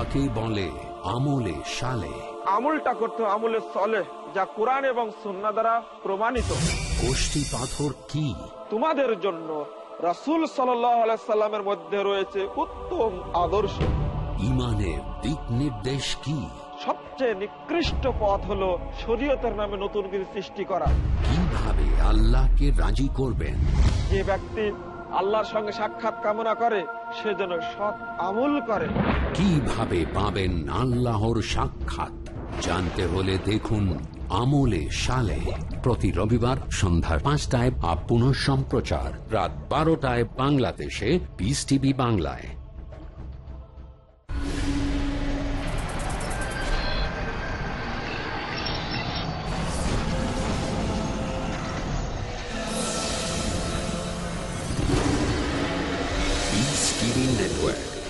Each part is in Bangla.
কাকে বলে আমলে সালে। আমলটা করতে আমলে চলে যা কোরআন এবং সুন্না দ্বারা প্রমাণিত। গোষ্ঠী পাথর কি? তোমাদের জন্য রাসুল সাল্লামের মধ্যে রয়েছে উত্তম আদর্শ। ইমানের দিক নির্দেশ কি? সবচেয়ে নিকৃষ্ট পথ হলো শরীয়তের নামে নতুন কিছু সৃষ্টি করা। কীভাবে আল্লাহকে রাজি করবেন? যে ব্যক্তি আল্লাহর সঙ্গে সাক্ষাৎ কামনা করে, সে যেন সৎ আমল করে। কীভাবে পাবেন আল্লাহর সাক্ষাৎ? জানতে হলে দেখুন আমলে সালে। প্রতি রবিবার সন্ধ্যার পাঁচটায় আপ পুনঃ সম্প্রচার রাত বারোটায় বাংলাদেশে পিস টিভি বাংলায়।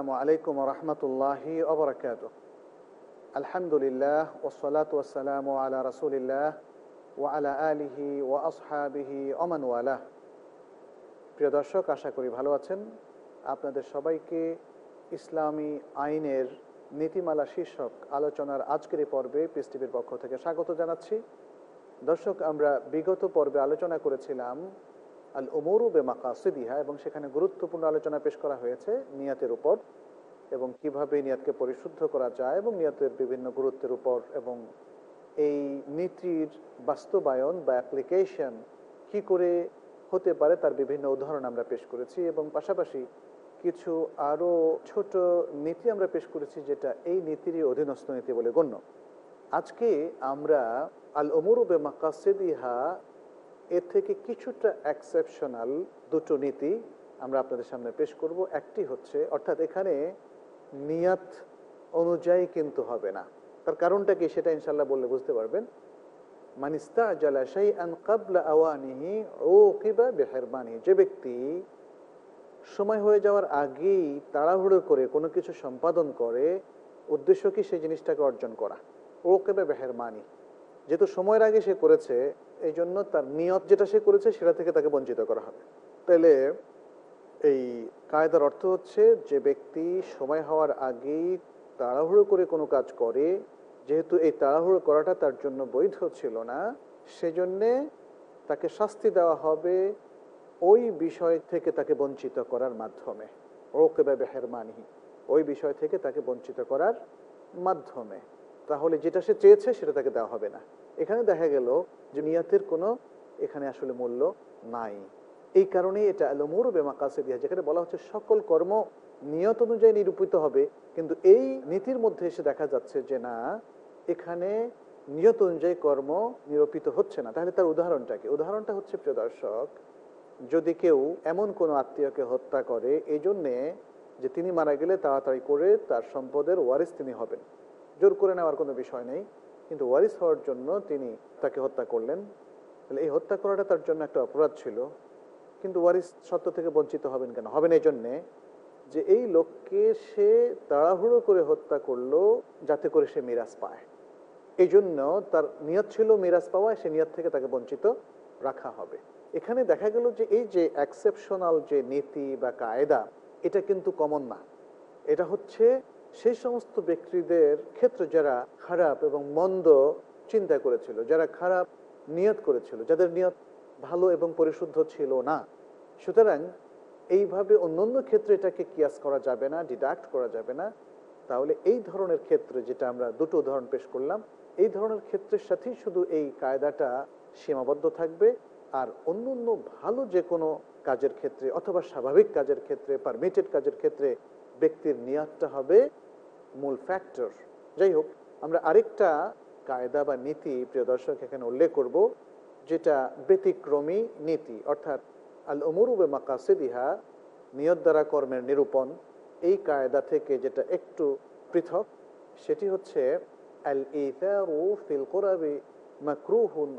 আসসালামু আলাইকুম রহমতুল্লাহি অবরাকাত আলহামদুলিল্লাহ ওসলাত ওসালাম আলা রসুলিল্লাহ ও আলা আলিহি ও আসহাবিহি অমান ওয়ালাহ প্রিয় দর্শক, আশা করি ভালো আছেন। আপনাদের সবাইকে ইসলামী আইনের নীতিমালা শীর্ষক আলোচনার আজকের পর্বে টিভির পক্ষ থেকে স্বাগত জানাচ্ছি। দর্শক, আমরা বিগত পর্বে আলোচনা করেছিলাম আল ওমরু বে মাকাসিদিহা এবং সেখানে গুরুত্বপূর্ণ আলোচনা পেশ করা হয়েছে নিয়াতের উপর, এবং কীভাবে নিয়াতকে পরিশুদ্ধ করা যায় এবং নিয়াতের বিভিন্ন গুরুত্বের উপর, এবং এই নীতির বাস্তবায়ন বা অ্যাপ্লিকেশন কি করে হতে পারে তার বিভিন্ন উদাহরণ আমরা পেশ করেছি, এবং পাশাপাশি কিছু আরও ছোট নীতি আমরা পেশ করেছি যেটা এই নীতিরই অধীনস্থ নীতি বলে গণ্য। আজকে আমরা আল ওমরু বে মাকাসিদিহা এর থেকে কিছুটা এক্সেপশনাল দুটো নীতি আমরা আপনাদের সামনে পেশ করব। একটি হচ্ছে, অর্থাৎ এখানে নিয়াত অনুযায়ী কিন্তু হবে না। তার কারণটা কি সেটা ইনশাল্লাহ বললে বুঝতে পারবেন। মানিস্তা জালাশাই আন কাবলা আওয়ানিহি ও কিবা বেহেরবানি যে ব্যক্তি সময় হয়ে যাওয়ার আগেই তাড়াহুড়ো করে কোনো কিছু সম্পাদন করে, উদ্দেশ্য কি সেই জিনিসটাকে অর্জন করা? ও কেবে বেহেরমানি যেহেতু সময়ের আগে সে করেছে এই জন্য তার নিয়ত যেটা সে করেছে, সেটা থেকে তাকে বঞ্চিত করা হবে। তাহলে এই কায়দার অর্থ হচ্ছে, যে ব্যক্তি সময় হওয়ার আগেই তাড়াহুড়ো করে কোনো কাজ করে, যেহেতু এই তাড়াহুড়ো করাটা তার জন্য বৈধ ছিল না, সেজন্যে তাকে শাস্তি দেওয়া হবে ওই বিষয় থেকে তাকে বঞ্চিত করার মাধ্যমে। ওকে ওকেবে বেহেরমানি ওই বিষয় থেকে তাকে বঞ্চিত করার মাধ্যমে। তাহলে যেটা সে চেয়েছে, সেটা তাকে দেওয়া হবে না। এখানে দেখা গেল যে নিয়াতের কোনো এখানে আসলে মূল্য নাই। এই কারণেই এটা আলমুর বেমা কাছে দিয়া যেখানে বলা হচ্ছে সকল কর্ম নিয়ত অনুযায়ী নিরূপিত হবে, কিন্তু এই নীতির মধ্যে এসে দেখা যাচ্ছে যে না, এখানে নিয়ত অনুযায়ী কর্ম নিরূপিত হচ্ছে না। তাহলে তার উদাহরণটা কি? উদাহরণটা হচ্ছে, প্রিয় দর্শক, যদি কেউ এমন কোনো আত্মীয়কে হত্যা করে এই জন্যে যে তিনি মারা গেলে তাড়াতাড়ি করে তার সম্পদের ওয়ারিস তিনি হবেন। জোর করে নেওয়ার কোনো বিষয় নেই। কিন্তু ওয়ারিস হওয়ার জন্য তিনি তাকে হত্যা করলেন। তাহলে এই হত্যা করাটা তার জন্য একটা অপরাধ ছিল। কিন্তু ওয়ারিস সত্য থেকে বঞ্চিত হবেন কেন? হবেন এই জন্যে যে এই লোককে সে তাড়াহুড়ো করে হত্যা করল যাতে করে সে মিরাজ পায়। এই জন্য তার নিয়ত ছিল মিরাজ পাওয়া সে নিয়ত থেকে তাকে বঞ্চিত রাখা হবে। এখানে দেখা গেল যে এই যে অ্যাকসেপশনাল যে নীতি বা কায়দা, এটা কিন্তু কমন না। এটা হচ্ছে সেই সমস্ত ব্যক্তিদের ক্ষেত্রে যারা খারাপ এবং মন্দ চিন্তা করেছিল, যারা খারাপ নিয়ত করেছিল, যাদের নিয়ত ভালো এবং পরিশুদ্ধ ছিল না, সুতরাং এইভাবে অন্যান্য ক্ষেত্রে এটাকে কিয়াস করা যাবে না, ডিডাক্ট করা যাবে না। তাহলে এই ধরনের ক্ষেত্রে যেটা আমরা দুটো উদাহরণ পেশ করলাম, এই ধরনের ক্ষেত্রের সাথেই শুধু এই কায়দাটা সীমাবদ্ধ থাকবে। আর অন্য অন্য ভালো যে কোনো কাজের ক্ষেত্রে অথবা স্বাভাবিক কাজের ক্ষেত্রে পারমিটেড কাজের ক্ষেত্রে ব্যক্তির নিয়াতটা হবে মূল ফ্যাক্টর যাই হোক, আমরা আরেকটা কায়দা বা নীতি, প্রিয় দর্শক, এখানে উল্লেখ করব, যেটা ব্যতিক্রমী নীতি, অর্থাৎ আল অমরুবে মাকাসিদিহা নিয়ত দ্বারা কর্মের নিরূপণ, এই কায়দা থেকে যেটা একটু পৃথক, সেটি হচ্ছে আল ইতারু ফিল কোরাবি মাকরুহুন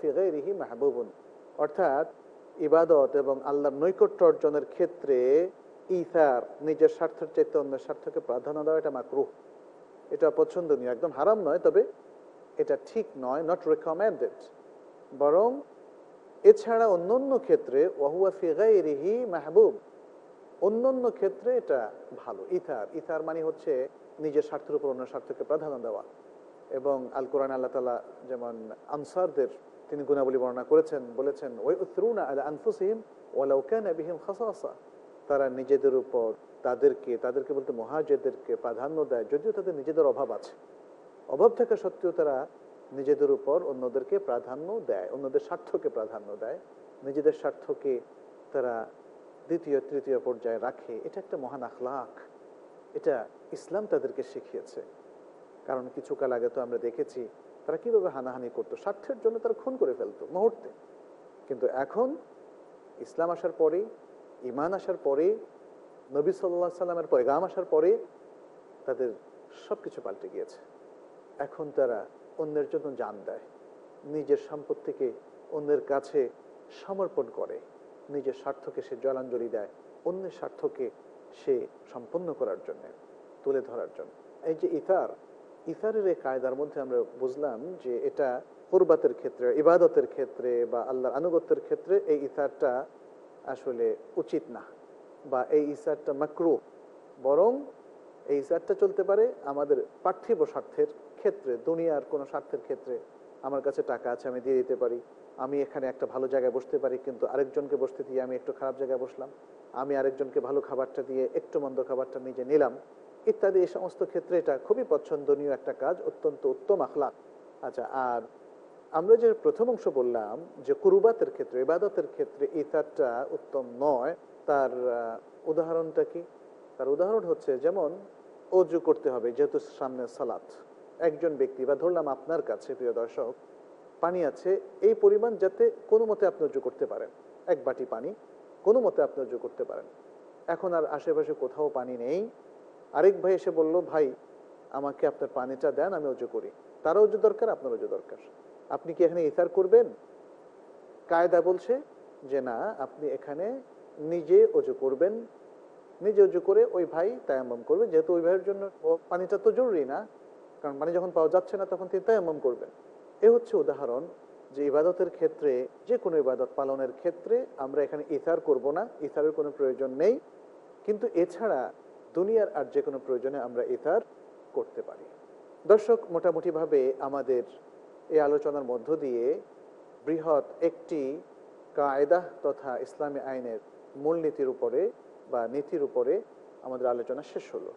ফি গাইরিহি মাহবুবুন। অর্থাৎ ইবাদত এবং আল্লাহর নৈকট্য অর্জনের ক্ষেত্রে ইথার নিজের স্বার্থের চাইতে অন্যের স্বার্থকে প্রাধান্য দেওয়া এটা মাকরুহ। এটা পছন্দনীয়, একদম হারাম নয়, তবে এটা ঠিক নয় নট রেকমেন্ডেড বরং এছাড়া অন্যান্য ক্ষেত্রে ওয়াহুয়া ফি গাইরিহি মাহবুব। অন্যান্য ক্ষেত্রে এটা ভালো ইথার ইথার মানে হচ্ছে নিজের স্বার্থের উপর অন্য স্বার্থকে প্রাধান্য দেওয়া। এবং আল কোরআন আল্লাহ তালা যেমন আনসারদের, তিনি গুণাবলী বর্ণনা করেছেন, বলেছেন ওই উত্তরুনা আল আনফুসিম ওয়ালাউকান বিহিম খাসাসা। তারা নিজেদের উপর তাদেরকে তাদেরকে বলতে মহাজেদেরকে প্রাধান্য দেয়, যদিও তাদের নিজেদের অভাব আছে। অভাব থাকা সত্ত্বেও তারা নিজেদের উপর অন্যদেরকে প্রাধান্য দেয়, অন্যদের স্বার্থকে প্রাধান্য দেয়, নিজেদের স্বার্থকে তারা দ্বিতীয়, তৃতীয় পর্যায়ে রাখে। এটা একটা মহান আখলাখ। এটা ইসলাম তাদেরকে শিখিয়েছে। কারণ কিছু কাল আগে তো আমরা দেখেছি, তারা কীভাবে হানাহানি করতো, স্বার্থের জন্য তারা খুন করে ফেলতো মুহূর্তে। কিন্তু এখন ইসলাম আসার পরে ইমান আসার পরে, নবী সাল্লা সাল্লামের পয়গাম আসার পরে তাদের সব কিছু পাল্টে গিয়েছে। এখন তারা অন্যের জন্য জান দেয়, নিজের সম্পত্তিকে অন্যের কাছে সমর্পণ করে, নিজের স্বার্থকে সে জলাঞ্জলি দেয়, অন্যের স্বার্থকে সে সম্পন্ন করার জন্য, তুলে ধরার জন্য। এই যে ইতার ইতারের এই কায়দার মধ্যে আমরা বুঝলাম যে এটা কুরবাতের ক্ষেত্রে, ইবাদতের ক্ষেত্রে বা আল্লাহর আনুগত্যের ক্ষেত্রে এই ইতারটা আসলে উচিত না বা এই ইসারটা মাকরু, বরং এই ইসারটা চলতে পারে আমাদের পার্থিব স্বার্থের ক্ষেত্রে, দুনিয়ার কোনো স্বার্থের ক্ষেত্রে। আমার কাছে টাকা আছে, আমি দিয়ে দিতে পারি। আমি এখানে একটা ভালো জায়গায় বসতে পারি, কিন্তু আরেকজনকে বসতে দিয়ে আমি একটু খারাপ জায়গায় বসলাম। আমি আরেকজনকে ভালো খাবারটা দিয়ে একটু মন্দ খাবারটা নিজে নিলাম। ইত্যাদি এই সমস্ত ক্ষেত্রে এটা খুবই পছন্দনীয় একটা কাজ, অত্যন্ত উত্তম আখলাক আচ্ছা আর আমরা যে প্রথম অংশ বললাম যে কুরুবাতের ক্ষেত্রে, ইবাদতের ক্ষেত্রে ইতারটা উত্তম নয়, তার উদাহরণটা কি? তার উদাহরণ হচ্ছে যেমন অজু করতে হবে, যেহেতু সামনে সালাত। একজন ব্যক্তি, বা ধরলাম আপনার কাছে, প্রিয় দর্শক, পানি আছে, এই পরিমাণ যাতে কোনো মতে আপনি অজু করতে পারেন। এক বাটি পানি, কোনো মতে আপনি অজু করতে পারেন। এখন আর আশেপাশে কোথাও পানি নেই। আরেক ভাই এসে বলল, ভাই, আমাকে আপনার পানিটা দেন, আমি অজু করি। তারও অজু দরকার, আপনার অজু দরকার। আপনি কি এখানে ইতার করবেন? কায়দা বলছে যে না, আপনি এখানে নিজে অজু করবেন। নিজে অজু করে ওই ভাই তায়াম্মম করবে। যেহেতু ওই ভাইয়ের জন্য পানিটা তো জরুরি না, কারণ পানি যখন পাওয়া যাচ্ছে না তখন তিনি তায়াম্মম করবেন। এ হচ্ছে উদাহরণ যে ইবাদতের ক্ষেত্রে, যে কোনো ইবাদত পালনের ক্ষেত্রে আমরা এখানে ইথার করব না ইথারের কোনো প্রয়োজন নেই। কিন্তু এছাড়া দুনিয়ার আর যে কোনো প্রয়োজনে আমরা ইথার করতে পারি। দর্শক, মোটামুটিভাবে আমাদের এই আলোচনার মধ্য দিয়ে বৃহৎ একটি কায়দা তথা ইসলামী আইনের মূলনীতির উপরে বা নীতির উপরে আমাদের আলোচনা শেষ হলো।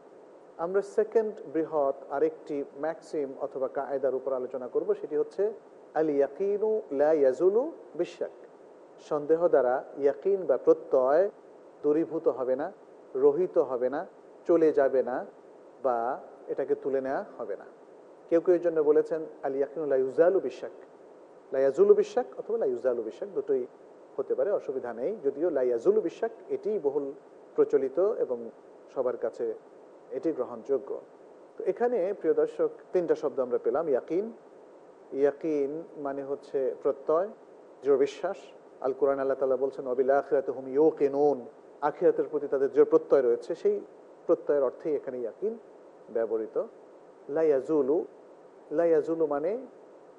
আমরা সেকেন্ড বৃহৎ আরেকটি ম্যাক্সিম অথবা কায়দার উপর আলোচনা করব, সেটি হচ্ছে আল ইয়াকিনু লা ইয়াজুলু বিশ্বাক সন্দেহ দ্বারা ইয়াকিন বা প্রত্যয় দূরীভূত হবে না, রহিত হবে না, চলে যাবে না বা এটাকে তুলে নেওয়া হবে না। কেউ কেউ জন্য বলেছেন, আল ইয়াকিনু লা ইউজালু বিশ্বাক লাইয়াজুলু বিশ্বাক অথবা লাইউজালু বিশ্বাক দুটোই হতে পারে, অসুবিধা নেই। যদিও লাইয়াজুলু বিশ্বাক এটি বহুল প্রচলিত এবং সবার কাছে এটি গ্রহণযোগ্য। তো এখানে, প্রিয় দর্শক, তিনটা শব্দ আমরা পেলাম, ইয়াকিন। ইয়াকিন মানে হচ্ছে প্রত্যয়, দৃঢ় বিশ্বাস। আল কোরআন আল্লাহ তালা বলছেন অবিল আখিরাত হুম ইউ কেনুন আখিরাতের প্রতি তাদের দৃঢ় প্রত্যয় রয়েছে। সেই প্রত্যয়ের অর্থেই এখানে ইয়াকিন ব্যবহৃত। লাইয়াজুলু লাইয়াজুলু মানে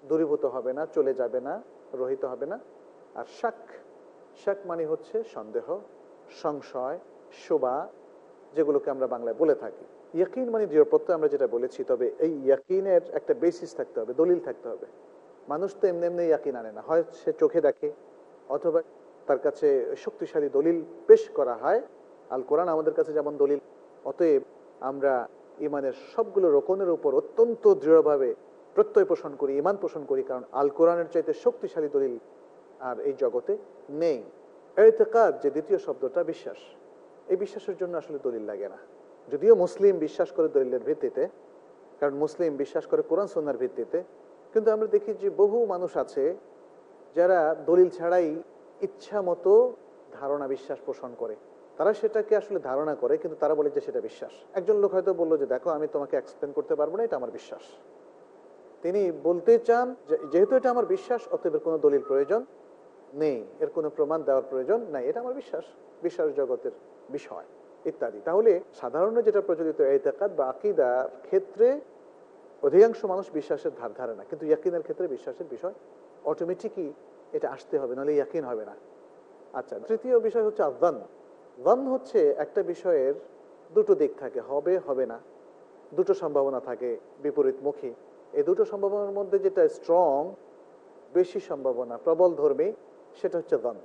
দূরীভূত হবে না, চলে যাবে না, রহিত হবে না। আর শাক শাক মানে হচ্ছে সন্দেহ, সংশয়, শোভা, যেগুলোকে আমরা বাংলায় বলে থাকি। ইয়াকিন মানে দৃঢ় প্রত্যয়, আমরা যেটা বলেছি, তবে এই ইয়াকিনের একটা বেসিস থাকতে হবে, দলিল থাকতে হবে। মানুষ তো এমনি এমনি ইয়াকিন আনে না, হয় সে চোখে দেখে, অথবা তার কাছে শক্তিশালী দলিল পেশ করা হয়। আল কোরআন আমাদের কাছে যেমন দলিল, অতএব আমরা ইমানের সবগুলো রোকনের উপর অত্যন্ত দৃঢ়ভাবে প্রত্যয় পোষণ করি ইমান পোষণ করি, কারণ আল কোরআনের চাইতে শক্তিশালী দলিল আর এই জগতে নেই। এতেকাদ যে দ্বিতীয় শব্দটা বিশ্বাস। এই বিশ্বাসের জন্য আসলে দলিল লাগে না। যদিও মুসলিম বিশ্বাস করে দলিলের ভিত্তিতে, কারণ মুসলিম বিশ্বাস করে কোরআন সন্ন্যার ভিত্তিতে, কিন্তু আমরা দেখি যে বহু মানুষ আছে যারা দলিল ছাড়াই ইচ্ছা মতো ধারণা বিশ্বাস পোষণ করে। তারা সেটাকে আসলে ধারণা করে, কিন্তু তারা বলে যে সেটা বিশ্বাস। একজন লোক হয়তো বলল যে, দেখো, আমি তোমাকে এক্সপ্লেন করতে পারব না, এটা আমার বিশ্বাস। তিনি বলতে চান যেহেতু এটা আমার বিশ্বাস, অতএব কোনো দলিল প্রয়োজন নেই, এর কোনো প্রমাণ দেওয়ার প্রয়োজন নাই, এটা আমার বিশ্বাস বিশ্বাস জগতের বিষয়, ইত্যাদি। তাহলে সাধারণ যেটা প্রচলিত এতেকাদ বা আকিদার ক্ষেত্রে অধিকাংশ মানুষ বিশ্বাসের ধার ধারে না। কিন্তু ইয়াকিনের ক্ষেত্রে বিশ্বাসের বিষয় অটোমেটিকই এটা আসতে হবে, নাহলে ইয়াকিন হবে না। আচ্ছা তৃতীয় বিষয় হচ্ছে আদান দান হচ্ছে একটা বিষয়ের দুটো দিক থাকে, হবে হবে না। দুটো সম্ভাবনা থাকে বিপরীতমুখী। এই দুটো সম্ভাবনার মধ্যে যেটা স্ট্রং বেশি সম্ভাবনা প্রবল ধর্মী সেটা হচ্ছে দান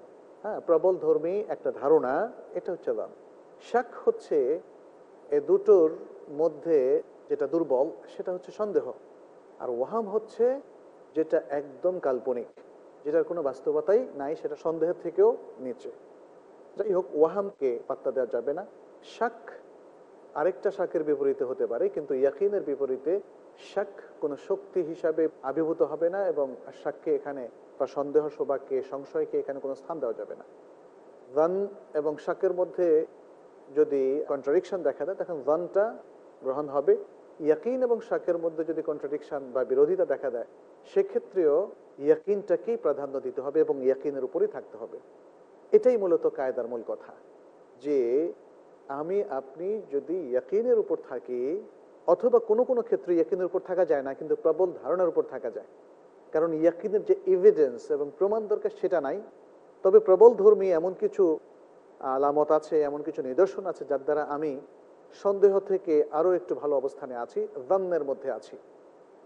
হ্যাঁ প্রবল ধর্মী একটা ধারণা, এটা হচ্ছে দান শাক হচ্ছে এ দুটোর মধ্যে যেটা দুর্বল, সেটা হচ্ছে সন্দেহ। আর ওয়াহাম হচ্ছে যেটা একদম কাল্পনিক, যেটার কোনো বাস্তবতাই নাই, সেটা সন্দেহের থেকেও নিচে। যাই হোক, ওয়াহামকে পাত্তা দেওয়া যাবে না। শাক আরেকটা শাকের বিপরীতে হতে পারে, কিন্তু ইয়াকিনের বিপরীতে শাক কোনো শক্তি হিসাবে আবির্ভূত হবে না এবং শাককে এখানে বা সন্দেহ শোভাকে সংশয়কে এখানে কোনো স্থান দেওয়া যাবে না। দান এবং শাকের মধ্যে যদি কন্ট্রাডিকশন দেখা দেয়, তখন দানটা গ্রহণ হবে। ইয়াকিন এবং শাকের মধ্যে যদি কন্ট্রাডিকশন বা বিরোধিতা দেখা দেয়, সেক্ষেত্রেও ইয়াকিনটাকেই প্রাধান্য দিতে হবে এবং ইয়াকিনের উপরেই থাকতে হবে। এটাই মূলত কায়দার মূল কথা। যে আমি, আপনি যদি ইয়াকিনের উপর থাকি, অথবা কোনো কোনো ক্ষেত্রে ইয়াকিনের উপর থাকা যায় না, কিন্তু প্রবল ধারণার উপর থাকা যায়। কারণ ইয়াকিনের যে এভিডেন্স এবং প্রমাণ দরকার সেটা নাই। তবে প্রবল ধর্মী এমন কিছু আলামত আছে, এমন কিছু নিদর্শন আছে, যার দ্বারা আমি সন্দেহ থেকে আরও একটু ভালো অবস্থানে আছি দান্নের মধ্যে আছি।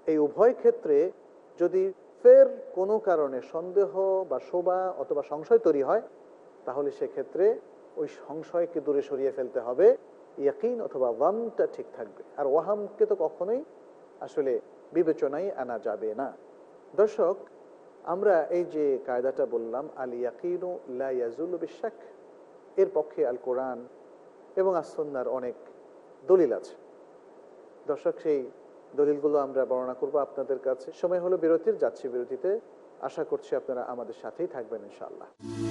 এই উভয় ক্ষেত্রে যদি ফের কোনো কারণে সন্দেহ বা শোভা অথবা সংশয় তৈরি হয় তাহলে সেক্ষেত্রে ওই সংশয়কে দূরে সরিয়ে ফেলতে হবে। ইয়াকিন অথবা ওয়ামটা ঠিক থাকবে। আর ওয়াহামকে তো কখনোই আসলে বিবেচনায় আনা যাবে না। দর্শক, আমরা এই যে কায়দাটা বললাম, আল ইয়াকিনু লা ইয়াজুল বিশ্বাক এর পক্ষে আল কোরআন এবং আসন্নার অনেক দলিল আছে। দর্শক, সেই দলিলগুলো আমরা বর্ণনা করব আপনাদের কাছে। সময় হলো বিরতির, যাচ্ছি বিরতিতে। আশা করছি আপনারা আমাদের সাথেই থাকবেন ইনশাআল্লাহ।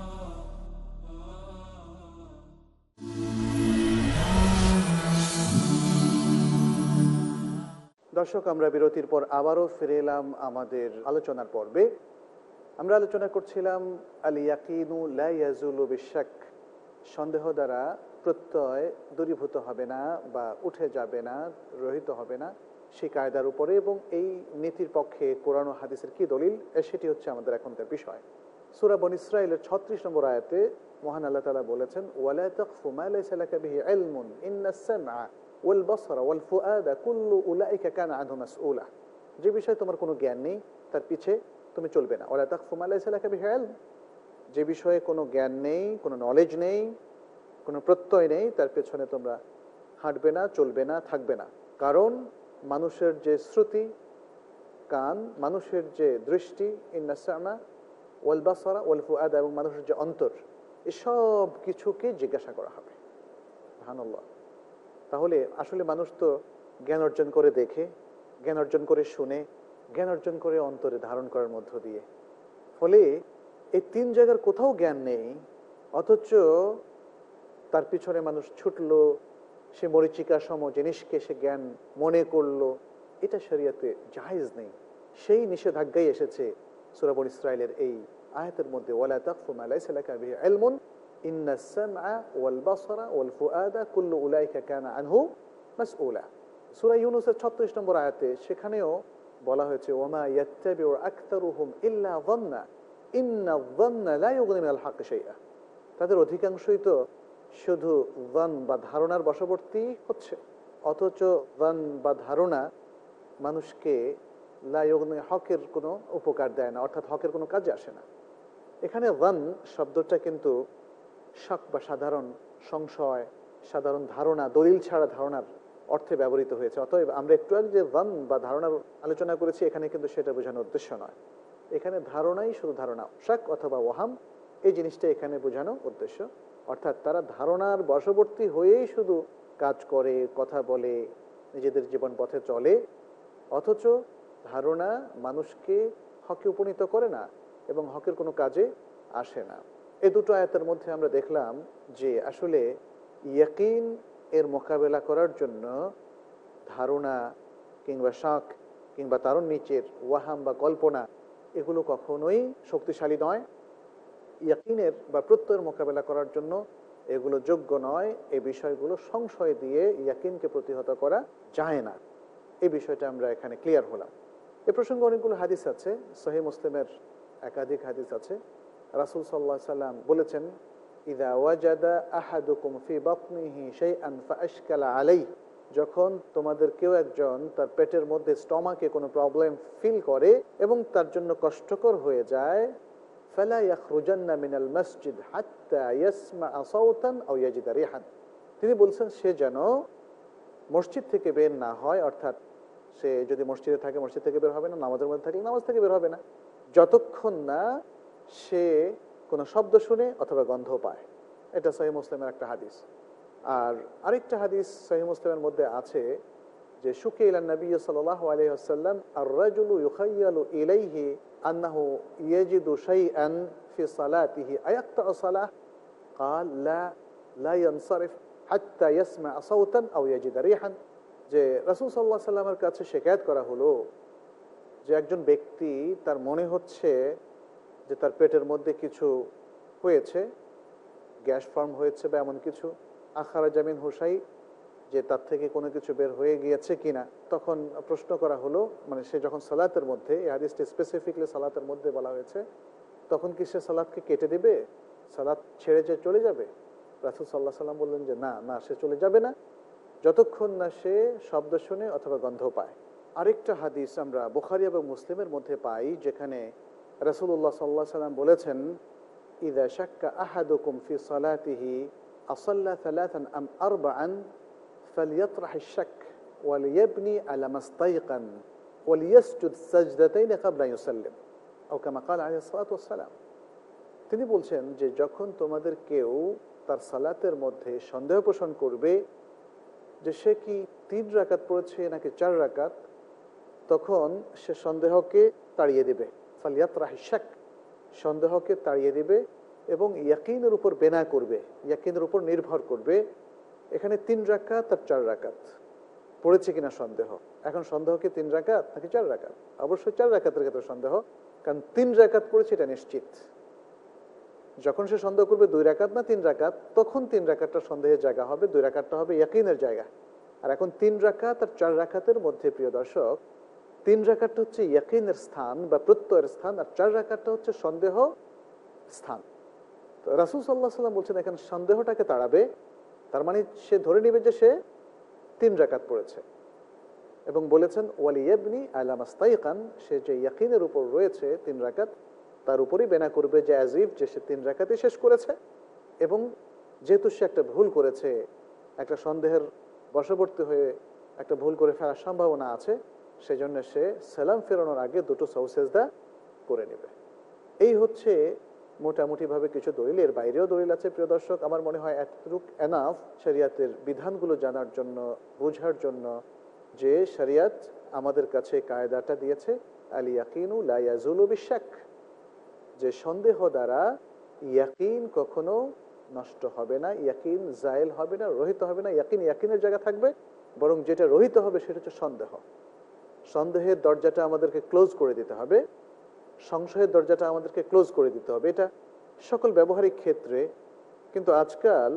দর্শক, আমরা বিরতির পর আবারও ফিরে এলাম আমাদের আলোচনার পর্বে। আমরা আলোচনা করছিলাম, আল ইয়াকিনু লা ইয়াজুলু বিশাক, সন্দেহ দ্বারা প্রত্যয় দূরীভূত হবে না বা উঠে যাবে না, রহিত হবে না সেই কায়দার উপরে এবং এই নীতির পক্ষে কোরআন হাদিসের কি দলিল, সেটি হচ্ছে আমাদের এখনকার বিষয়। সুরা বন ইসরায়েলের ছত্রিশ নম্বর আয়াতে মহান আল্লাহ তালা বলেছেন যে বিষয়ে তোমার কোনো জ্ঞান নেই, তার পিছে তুমি চলবে না। ওলা তাকফু মা লাইসা লাকা বিহি ইলম। যে বিষয়ে কোনো জ্ঞান নেই, কোনো নলেজ নেই, কোনো প্রত্যয় নেই, তার পেছনে তোমরা হাঁটবে না, চলবে না, থাকবে না। কারণ মানুষের যে শ্রুতি, কান, মানুষের যে দৃষ্টি ইন্নাসামা ওয়াল বাসরা এবং মানুষের যে অন্তর এসব কিছুকে জিজ্ঞাসা করা হবে। ভানুল্লাহ তাহলে আসলে মানুষ তো জ্ঞান অর্জন করে দেখে, জ্ঞান অর্জন করে শুনে, জ্ঞান অর্জন করে অন্তরে ধারণ করার মধ্য দিয়ে। ফলে এই তিন জায়গার কোথাও জ্ঞান নেই, অথচ তার পিছনে মানুষ ছুটলো, সে মরিচিকা সম জিনিসকে সে জ্ঞান মনে করল, এটা শরিয়াতে জাহেজ নেই। সেই নিষেধাজ্ঞাই এসেছে সুরাবন ইসরায়েলের এই আয়াতের মধ্যে, ওয়ালা তাকফু মা লাইসা লাকা বিহি ইলমুন, ইন্না সামআ ওয়াল বাসরা ওয়াল ফুআদা কুল্লু উলাইকা কানা আনহু মাসউলা। সূরা ইউনূসের 36 নম্বর আয়াতে সেখানেও বলা হয়েছে ওমা ইয়াত্তাবিউ আকতারুহুম ইল্লা যান্না, ইন্না যান্না লা ইউগনি মিনাল হাক্কি শাইআ। তাদের অধিকাংশই তো শুধু ভান বা ধারণার বশবর্তী হচ্ছে, অথচ ভান বা ধারণা মানুষকে লাইগ্নে হকের কোনো উপকার দেয় না, অর্থাৎ হকের কোনো কাজে আসে না। এখানে ভান শব্দটা কিন্তু শক বা সাধারণ সংশয়, সাধারণ ধারণা, দলিল ছাড়া ধারণার অর্থে ব্যবহৃত হয়েছে। অতএব আমরা একটু আগে যে ভান বা ধারণার আলোচনা করেছি, এখানে কিন্তু সেটা বোঝানোর উদ্দেশ্য নয়। এখানে ধারণাই শুধু ধারণা। শাক অথবা ওহাম এই জিনিসটা এখানে বোঝানো উদ্দেশ্য। অর্থাৎ তারা ধারণার বশবর্তী হয়েই শুধু কাজ করে, কথা বলে, নিজেদের জীবন পথে চলে, অথচ ধারণা মানুষকে হকে উপনীত করে না এবং হকের কোনো কাজে আসে না। এ দুটো আয়াতের মধ্যে আমরা দেখলাম যে আসলে ইয়াকিন এর মোকাবেলা করার জন্য ধারণা কিংবা শাক কিংবা তারণ নিচের ওয়াহাম বা কল্পনা এগুলো কখনোই শক্তিশালী নয়। ইয়াকিনের বা প্রত্যয়ের মোকাবেলা করার জন্য এগুলো যোগ্য নয়। এই বিষয়গুলো সংশয় দিয়ে ইয়াকিনকে প্রতিহত করা যায় না। এই বিষয়টা আমরা এখানে ক্লিয়ার হলাম। এ প্রসঙ্গে অনেকগুলো হাদিস আছে সহি মুসলিমের একাধিক হাদিস আছে। রাসুল সাল্লাহ সাল্লাম বলেছেন, ইদা ওয়াজাদা আহাদুকুম ফি বাতনিহি শাইআন ফাআশকালা আলাই যখন তোমাদের কেউ একজন তার পেটের মধ্যে স্টমাকে কোনো প্রবলেম ফিল করে এবং তার জন্য কষ্টকর হয়ে যায়, ফালা মসজিদ তিনি বলছেন, সে যেন মসজিদ থেকে বের না হয়, অর্থাৎ সে যদি মসজিদে থাকে মসজিদ থেকে বের হবে না নামাজের মধ্যে থাকলে নামাজ থেকে বের হবে না যতক্ষণ না সে কোনো শব্দ শুনে অথবা গন্ধ পায় এটা সহি মুসলিমের একটা হাদিস আর আরেকটা হাদিস সহি মুসলিমের মধ্যে আছে যে সুকে ইলান নবী সাল্লাহ আলহিহাসাল্লাম আর রাজুলু ইউখাইয়ালু ইলাইহি আন্নাহু ইয়াজিদু শাইআন ফি সালাতিহি আয়াক্তা সালাহ قال لا لا ينصرف حتى يسمع صوتا أو يجد ريحا যে রাসূল আলাইহি সাল্লামের কাছে শিকায়ত করা হলো যে একজন ব্যক্তি তার মনে হচ্ছে যে তার পেটের মধ্যে কিছু হয়েছে, গ্যাস ফর্ম হয়েছে বা এমন কিছু আখারা জামিন হুসাই যে তার থেকে কোনো কিছু বের হয়ে গিয়েছে কিনা, তখন প্রশ্ন করা হলো মানে সে যখন সালাতের মধ্যে, এই হাদিসটি স্পেসিফিকলি সালাতের মধ্যে বলা হয়েছে, তখন কি সে সালাদকে কেটে দেবে? সালাদ ছেড়ে যে চলে যাবে? রাসুল সাল্লাহ সাল্লাম বললেন যে না না, সে চলে যাবে না। যতক্ষণ না সে শব্দ শুনে অথবা গন্ধ পায় আরেকটা হাদিস আমরা বুখারি এবং মুসলিমের মধ্যে পাই যেখানে রাসুল্লাহ সাল্লাহ সাল্লাম বলেছেন ইদা শাক্কা আহাদুকুম ফি সালাতিহি أصلى ثلاثا أم أربعا فليطرح الشك وليبني على ما استيقن وليسجد سجدتين قبل أن يسلم أو كما قال عليه الصلاة والسلام তিনি বলছেন যে যখন তোমাদের কেউ তার সালাতের মধ্যে সন্দেহ পোষণ করবে যে সে কি তিন রাকাত পড়েছে নাকি চার রাকাত, তখন সে সন্দেহকে তাড়িয়ে দেবে। ফালিয়াত রাহিসাক সন্দেহকে তাড়িয়ে দেবে এবং ইয়াকিনের উপর বেনা করবে, ইয়াকিনের উপর নির্ভর করবে, এখানে তিন রাকাত আর চার রাকাত। পড়েছে কিনা সন্দেহ? এখন সন্দেহ কি তিন রাকাত নাকি চার রাকাত? অবশ্যই চার রাকাতের ক্ষেত্রে সন্দেহ, কারণ তিন রাকাত পড়েছে এটা নিশ্চিত। যখন সে সন্দেহ করবে দুই রাকাত না তিন রাকাত, তখন তিন রাকাতটা সন্দেহের জায়গা হবে, দুই রাকাতটা হবে ইয়াকিনের জায়গা। আর এখন তিন রাকাত আর চার রাকাতের মধ্যে, প্রিয় দর্শক, তিন রাকাতটা হচ্ছে ইয়াকিনের স্থান বা প্রত্যয়ের স্থান আর চার রাকাতটা হচ্ছে সন্দেহ স্থান। তো রাসুল সাল্লাহ সাল্লাম বলছেন, এখানে সন্দেহটাকে তাড়াবে। তার মানে সে ধরে নেবে যে সে তিন রাকাত পড়েছে। এবং বলেছেন, ওয়ালিয়াবনি আলামাস্তাইকান, সে যে ইয়াকিনের উপর রয়েছে তিন রাকাত তার উপরই বেনা করবে যে আজিব যে সে তিন রাকাতে শেষ করেছে এবং যেহেতু সে একটা ভুল করেছে, একটা সন্দেহের বশবর্তী হয়ে একটা ভুল করে ফেলার সম্ভাবনা আছে, সেজন্য সে সালাম ফেরানোর আগে দুটো সৌসেজদা করে নেবে। এই হচ্ছে মোটামুটিভাবে কিছু দলিল। এর বাইরেও দলিল আছে, প্রিয় দর্শক। আমার মনে হয় এতটুক এনাফ শরিয়াতের বিধানগুলো জানার জন্য, বোঝার জন্য যে শরিয়াত আমাদের কাছে কায়দাটা দিয়েছে আলী ইয়াকিনু লাইয়াজুলু বিশ্বাক যে সন্দেহ দ্বারা ইয়াকিন কখনো নষ্ট হবে না, ইয়াকিন জায়েল হবে না, রহিত হবে না, ইয়াকিন ইয়াকিনের জায়গা থাকবে, বরং যেটা রহিত হবে সেটা হচ্ছে সন্দেহ। সন্দেহের দরজাটা আমাদেরকে ক্লোজ করে দিতে হবে, সংশয়ের দরজাটা আমাদেরকে ক্লোজ করে দিতে হবে। এটা সকল ব্যবহারিক ক্ষেত্রে, কিন্তু আজকাল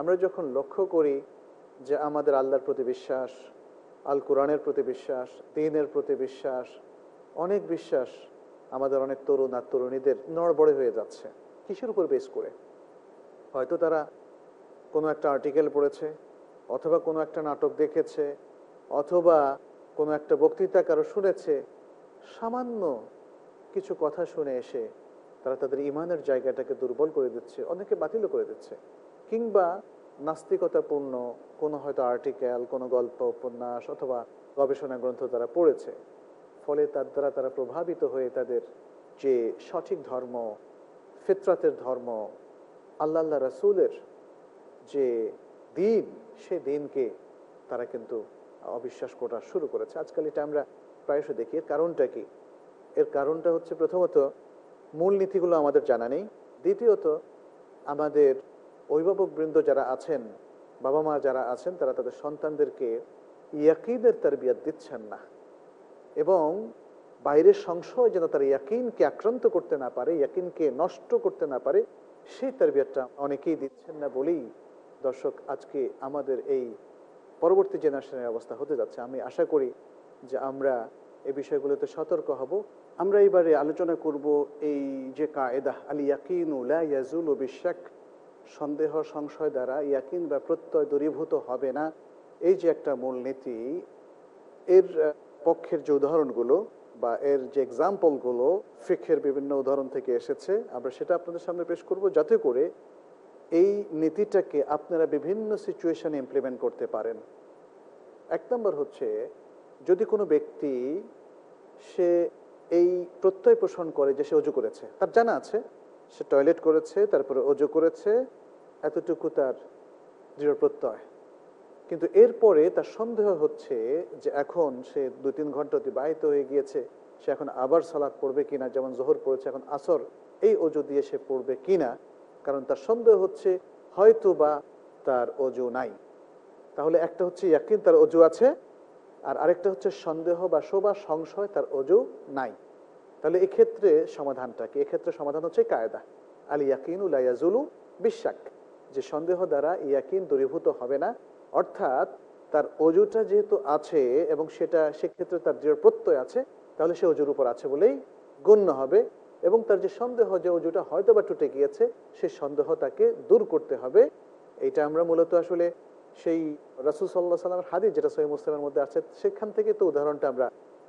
আমরা যখন লক্ষ্য করি যে আমাদের আল্লাহর প্রতি বিশ্বাস আল কোরআনের প্রতি বিশ্বাস দিনের প্রতি বিশ্বাস, অনেক বিশ্বাস আমাদের অনেক তরুণ আর তরুণীদের নড়বড়ে হয়ে যাচ্ছে। কিসের উপর বেস করে? হয়তো তারা কোনো একটা আর্টিকেল পড়েছে, অথবা কোনো একটা নাটক দেখেছে, অথবা কোনো একটা বক্তৃতা কারও শুনেছে, সামান্য কিছু কথা শুনে এসে তারা তাদের ইমানের জায়গাটাকে দুর্বল করে দিচ্ছে, অনেকে বাতিলও করে দিচ্ছে। কিংবা নাস্তিকতাপূর্ণ কোনো হয়তো আর্টিকেল কোনো গল্প, উপন্যাস অথবা গবেষণা গ্রন্থ তারা পড়েছে। ফলে তার দ্বারা তারা প্রভাবিত হয়ে তাদের যে সঠিক ধর্ম, ফিতরতের ধর্ম, আল্লাহ রাসুলের যে দিন, সে দিনকে তারা কিন্তু অবিশ্বাস করা শুরু করেছে। আজকাল এটা আমরা প্রায়শ দেখি। এর কারণটা কি? এর কারণটা হচ্ছে প্রথমত মূল নীতিগুলো আমাদের জানা নেই। দ্বিতীয়ত, আমাদের অভিভাবকবৃন্দ যারা আছেন বাবা মা যারা আছেন, তারা তাদের সন্তানদেরকে ইয়াকিদের তারবিয়াত দিচ্ছেন না। এবং বাইরের সংশয় যেন তারা ইয়াকিনকে আক্রান্ত করতে না পারে, ইয়াকিনকে নষ্ট করতে না পারে, সেই তারবিয়াতটা অনেকেই দিচ্ছেন না বলেই দর্শক আজকে আমাদের এই পরবর্তী জেনারেশনের অবস্থা হতে যাচ্ছে। আমি আশা করি যে আমরা এই বিষয়গুলোতে সতর্ক হব। আমরা এবারে আলোচনা করব এই যে কায়দা, আল ইয়াকিন উলা ইয়াজুল ও বিশ্বাক সন্দেহ, সংশয় দ্বারা ইয়াকিন বা প্রত্যয় দূরীভূত হবে না। এই যে একটা মূলনীতি, এর পক্ষের যে উদাহরণগুলো বা এর যে এক্সাম্পলগুলো ফিখের বিভিন্ন উদাহরণ থেকে এসেছে, আমরা সেটা আপনাদের সামনে পেশ করব যাতে করে এই নীতিটাকে আপনারা বিভিন্ন সিচুয়েশনে ইমপ্লিমেন্ট করতে পারেন। এক নম্বর হচ্ছে, যদি কোনো ব্যক্তি সে এই প্রত্যয় পোষণ করে যে সে অজু করেছে, তার জানা আছে, সে টয়লেট করেছে, তারপরে অজু করেছে, এতটুকু তার দৃঢ় প্রত্যয়। কিন্তু এরপরে তার সন্দেহ হচ্ছে যে এখন সে দু তিন ঘণ্টা অতিবাহিত হয়ে গিয়েছে, সে এখন আবার সালাদ পড়বে কিনা, যেমন জোহর পড়েছে, এখন আসর, এই অজু দিয়ে সে পড়বে কিনা? কারণ তার সন্দেহ হচ্ছে হয়তো বা তার অজু নাই। তাহলে একটা হচ্ছে ইয়াকিন, তার অজু আছে, আর আরেকটা হচ্ছে সন্দেহ বা শোভা, সংশয়, তার অজু নাই। তাহলে এক্ষেত্রে সমাধানটা কি? এক্ষেত্রে সমাধান হচ্ছে কায়দা। আল ইয়াকিন উলাইয়াজুলু বিশ্বাক যে সন্দেহ দ্বারা ইয়াকিন দূরীভূত হবে না অর্থাৎ তার অজুটা যেহেতু আছে এবং সেটা, সেক্ষেত্রে তার দৃঢ় প্রত্যয় আছে, তাহলে সে অজুর উপর আছে বলেই গণ্য হবে এবং তার যে সন্দেহ যে অজুটা হয়তো বা টুটে গিয়েছে, সে সন্দেহ তাকে দূর করতে হবে। এটা আমরা মূলত আসলে সেই রাসুল সাল্লাহ সাল্লামের হাদিস যেটা সহি মুসলিমের মধ্যে আছে, সেখান থেকে তো উদাহরণটা আমরা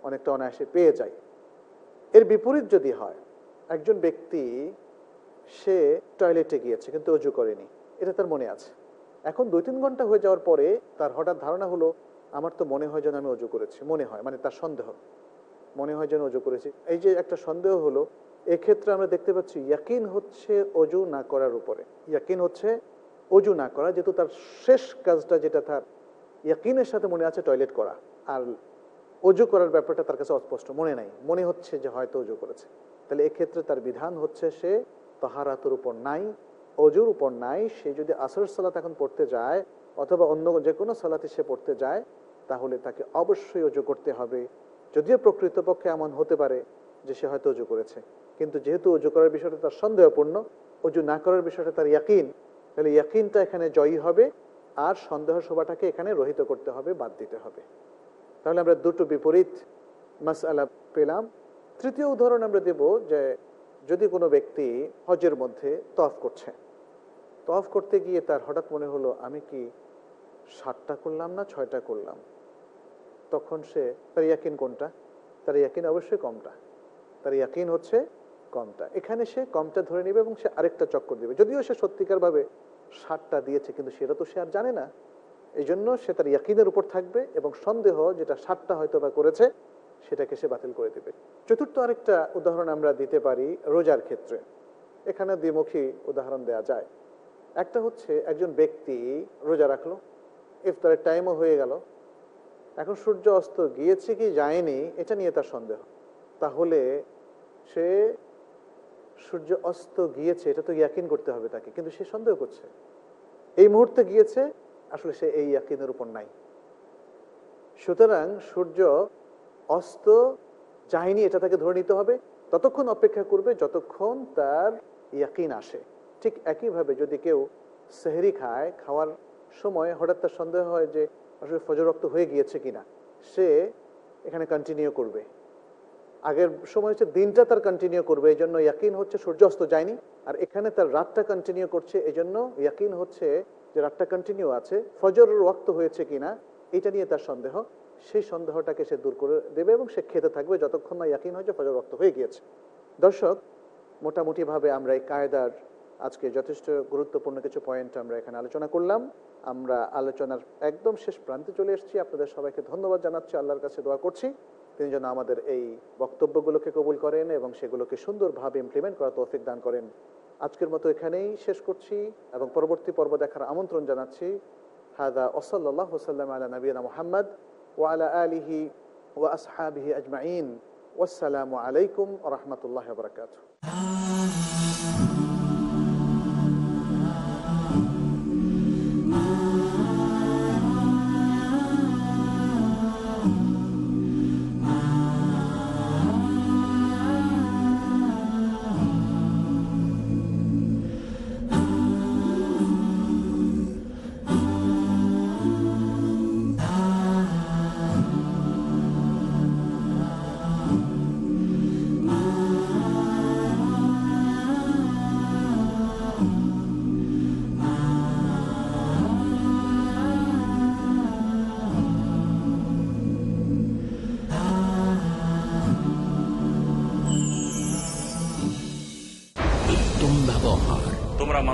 অনেকটা অনায়াসে পেয়ে যাই। এর বিপরীত যদি হয়, একজন ব্যক্তি সে টয়লেটে গিয়েছে কিন্তু অজু করেনি, এটা তার মনে আছে? এখন দুই তিন ঘণ্টা হয়ে যাওয়ার পরে তার হঠাৎ ধারণা হলো, আমার তো মনে হয় যেন আমি অজু করেছি। মনে হয় মানে তার সন্দেহ। মনে হয় যেন অজু করেছি। এই যে একটা সন্দেহ হলো, এক্ষেত্রে আমরা দেখতে পাচ্ছি ইয়াকিন হচ্ছে অজু না করার উপরে। ইয়াকিন হচ্ছে অজু না করা, যেহেতু তার শেষ কাজটা যেটা তার, ইয়াকিনের সাথে মনে আছে টয়লেট করা। আর অজু করার ব্যাপারটা তার কাছে অস্পষ্ট, মনে নাই। মনে হচ্ছে যে হয়তো অজু করেছে। তাহলে এক্ষেত্রে তার বিধান হচ্ছে সে তাহারাতের উপর নাই অজুর উপর নাই, সে যদি আসর সালাত এখন পড়তে যায়, অথবা অন্য যে কোনো সালাতে সে পড়তে যায়, তাহলে তাকে অবশ্যই অজু করতে হবে। যদিও প্রকৃতপক্ষে এমন হতে পারে যে সে হয়তো অজু করেছে। কিন্তু যেহেতু অজু করার বিষয়টা তার সন্দেহপূর্ণ, অজু না করার বিষয়টা তার ইয়াকিন। তাহলে ইয়াকিনটা এখানে জয়ী হবে, আর সন্দেহ সভাটাকে এখানে রহিত করতে হবে, বাদ দিতে হবে। তাহলে আমরা দুটো বিপরীত মাসআলা পেলাম। তৃতীয় উদাহরণ আমরা দেব যে যদি কোনো ব্যক্তি হজের মধ্যে তফ করছে তফ করতে গিয়ে তার হঠাৎ মনে হলো, আমি কি সাতটা করলাম না ছয়টা করলাম? তখন সে, তার ইয়াকিন কোনটা? তার ইয়াকিন অবশ্যই কমটা। তার ইয়াকিন হচ্ছে কমটা। এখানে সে কমটা ধরে নেবে এবং সে আরেকটা চক্কর দেবে। যদিও সে সত্যিকারভাবে ষাটটা দিয়েছে, কিন্তু সেটা তো সে আর জানে না। এই জন্য সে তার ইয়াকিনের উপর থাকবে এবং সন্দেহ যেটা ষাটটা হয়তো বা করেছে, সেটাকে সে বাতিল করে দেবে। চতুর্থ আরেকটা উদাহরণ আমরা দিতে পারি রোজার ক্ষেত্রে। এখানে দ্বিমুখী উদাহরণ দেয়া যায়। একটা হচ্ছে একজন ব্যক্তি রোজা রাখল, ইফতারের টাইমও হয়ে গেল, এখন সূর্য অস্ত গিয়েছে কি যায়নি, এটা নিয়ে তার সন্দেহ। তাহলে সে সূর্য অস্ত গিয়েছে, এটা তো ইয়াকিন করতে হবে তাকে, কিন্তু সে সন্দেহ করছে। এই মুহূর্তে গিয়েছে, আসলে সে এই ইয়াকিনের উপর নাই। সুতরাং সূর্য অস্ত যায়নি, এটা তাকে ধরে নিতে হবে। ততক্ষণ অপেক্ষা করবে যতক্ষণ তার ইয়াকিন আসে। ঠিক একইভাবে যদি কেউ সেহরি খায়, খাওয়ার সময় হঠাৎ তার সন্দেহ হয় যে আসলে ফজরক্ত হয়ে গিয়েছে কিনা, সে এখানে কন্টিনিউ করবে। আগের সময় হচ্ছে দিনটা তার কন্টিনিউ করবে এই জন্য ইয়াকিন হচ্ছে সূর্যাস্ত যায়নি, আর এখানে তার রাতটা কন্টিনিউ করছে এই জন্য ইয়াকিন হচ্ছে যে রাতটা কন্টিনিউ আছে, ফজর রক্ত হয়েছে কিনা, এটা নিয়ে তার সন্দেহ, সেই সন্দেহটাকে সে দূর করে দেবে এবং সে খেতে থাকবে যতক্ষণ না ইয়াকিন হয়েছে ফজর রক্ত হয়ে গিয়েছে। দর্শক, মোটামুটিভাবে আমরা এই কায়দার আজকে যথেষ্ট গুরুত্বপূর্ণ কিছু পয়েন্ট আমরা এখানে আলোচনা করলাম। আমরা আলোচনার একদম শেষ প্রান্তে চলে এসেছি। আপনাদের সবাইকে ধন্যবাদ জানাচ্ছি, আল্লাহর কাছে দোয়া করছি। তিনি যেন আমাদের এই বক্তব্যগুলোকে কবুল করেন এবং সেগুলোকে সুন্দরভাবে ইমপ্লিমেন্ট করা তৌফিক দান করেন। আজকের মতো এখানেই শেষ করছি এবং পরবর্তী পর্ব দেখার আমন্ত্রণ জানাচ্ছি। হাদা ওসল্লাহ ওসাল্লাম আলা নবীনা মোহাম্মদ ওয়ালা আলিহি ওয়া আসহাবিহি আজমাইন। ওয়াসালামু আলাইকুম রহমতুল্লাহ বরকাত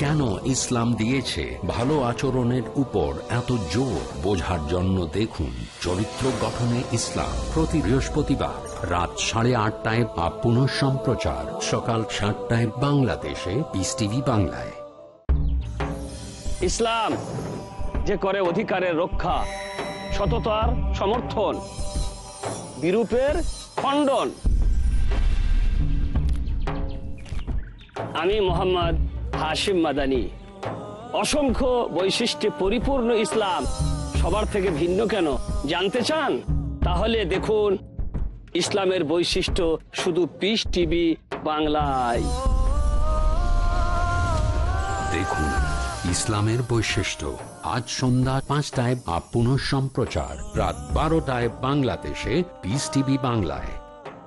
কেন ইসলাম দিয়েছে? ভালো আচরণের উপর এত জোর বোঝার জন্য দেখুন চরিত্র গঠনে ইসলাম প্রতি বৃহস্পতিবার রাত সাড়ে আটটায় বা পুনঃ সম্প্রচার। সকাল সাতটায় বাংলাদেশে পিস টিভি বাংলায়। ইসলাম যে করে অধিকারের রক্ষা, সততার সমর্থন, বিরূপের খণ্ডন। আমি মোহাম্মদ হাশিম মাদানি। অসংখ্য বৈশিষ্ট্যে পরিপূর্ণ ইসলাম। সবার থেকে ভিন্ন কেন? জানতে চান? তাহলে দেখুন, ইসলামের বৈশিষ্ট্য শুধু পিস টিভি বাংলায়। দেখুন, ইসলামের বৈশিষ্ট্য। আজ সন্ধ্যা পাঁচটায় আপ পুনঃ সম্প্রচার রাত বারোটায় বাংলাদেশে পিস টিভি বাংলায়।